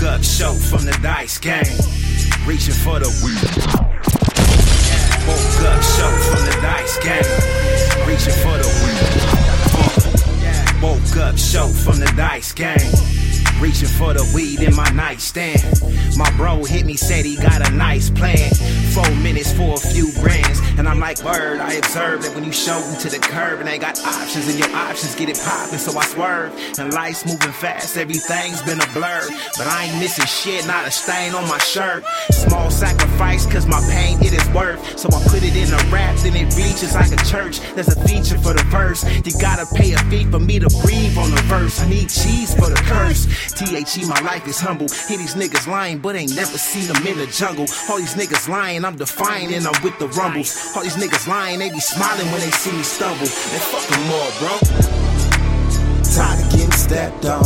Woke up, show from the dice game. Reaching for the weed. Woke oh, up, show from the dice game. Reaching for the weed. Woke oh, up, show from the dice game. Reaching for the weed in my nightstand. My bro hit me, said he got a nice plan. Like, word, I observed that when you show them to the curb and they got options and your options get it poppin', so I swerve. And life's moving fast, everything's been a blur. But I ain't missing shit, not a stain on my shirt. Small sacrifice, cause my pain it is worth. So I put it in a rap, then it reaches like a church. There's a feature for the verse. You gotta pay a fee for me to breathe on the verse. I need cheese for the curse. THE, my life is humble. Hear these niggas lying, but ain't never seen them in the jungle. All these niggas lying, I'm defying and I'm with the rumbles. All these niggas lying, they be smiling when they see me stumble. And fuck them all, bro. Tired of getting stepped on.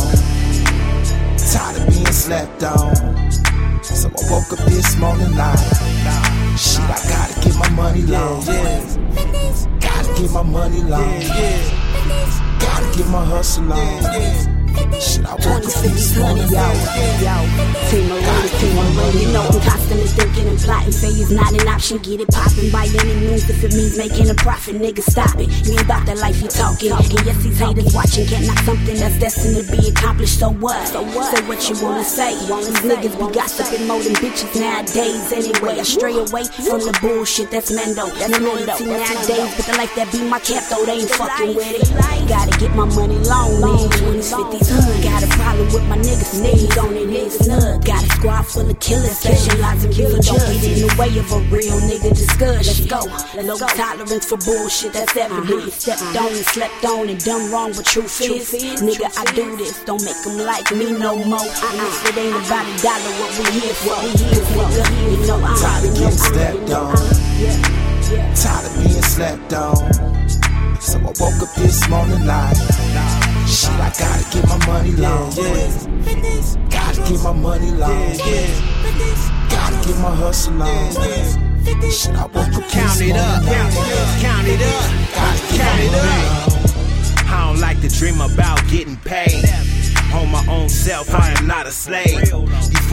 Tired of being slept on. So I woke up this morning like, shit, I gotta get my money long. Gotta get my money long. Gotta get my hustle on. Shit, I woke up this morning yo, yo, team Marine, team Marine. You know I'm constantly thinking and plotting. Say it's not an option, get it poppin' by any means. If it means making a profit, nigga, stop it. You ain't about that life you talking. And yes, these haters watching can't knock something that's destined to be accomplished. So what? So what? Say what you wanna say. These niggas be gossiping more than bitches nowadays. Anyway, I stray away from the bullshit. That's Mendo. That's loyalty nowadays, but the life that be my cap though they ain't fucking with it. Gotta get my money long, man. 20s, 50s, hood. Got a problem with my niggas, niggas on it, niggas snug. Got a squad full of killers, specializing don't get in the way of a real nigga discussion. Let's go. Low tolerance for bullshit, that's evident. You uh-huh. stepped on and slept on and done wrong, but truth is, nigga, I do this. Don't make them like me no uh-uh. more. Uh-uh. It ain't about a dollar, what we here for. We here for, nigga. You know I'm Tired of getting uh-uh. stepped on. Tired of being slept on. So I woke up this morning like, shit, I gotta get my money long. Gotta get my money long. Gotta get my hustle on. Shit, I woke up Count it up, count it up, count it up, count it up. I don't like to dream about getting paid. On my own self, I am not a slave.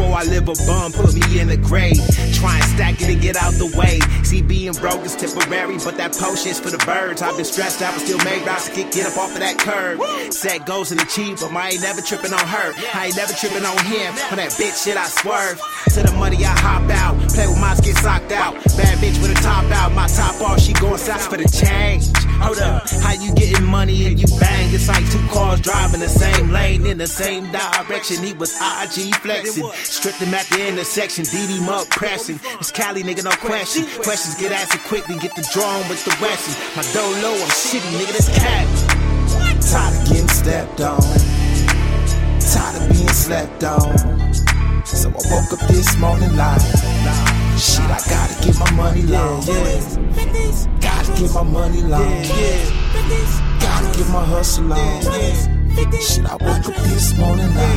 Before I live a bum, put me in the grave. Try and stack it and get out the way. See, being broke is temporary, but that potion's for the birds. I've been stressed out, but still made routes to get, get up off of that curb. Set goals and achieve, but I ain't never tripping on her. I ain't never tripping on him. On that bitch shit, I swerve. To the money, I hop out. Play with mines, get socked out. Bad bitch with a top out. My top off, she going south for the change. Hold up, how you getting money and you bang? It's like two cars driving the same lane in the same direction. He was IG flexing. Stripped him at the intersection, him up pressing. It's Cali, nigga, no question. Questions get answered quickly, get the drawing with the Wesson. My dough low, I'm shitty, nigga, this cat. Tired of getting stepped on. Tired of being slept on. So I woke up this morning like, shit, I gotta get my money long. Yeah, Gotta get my money long. Yeah, Gotta get my hustle on. Shit, I woke up this morning like.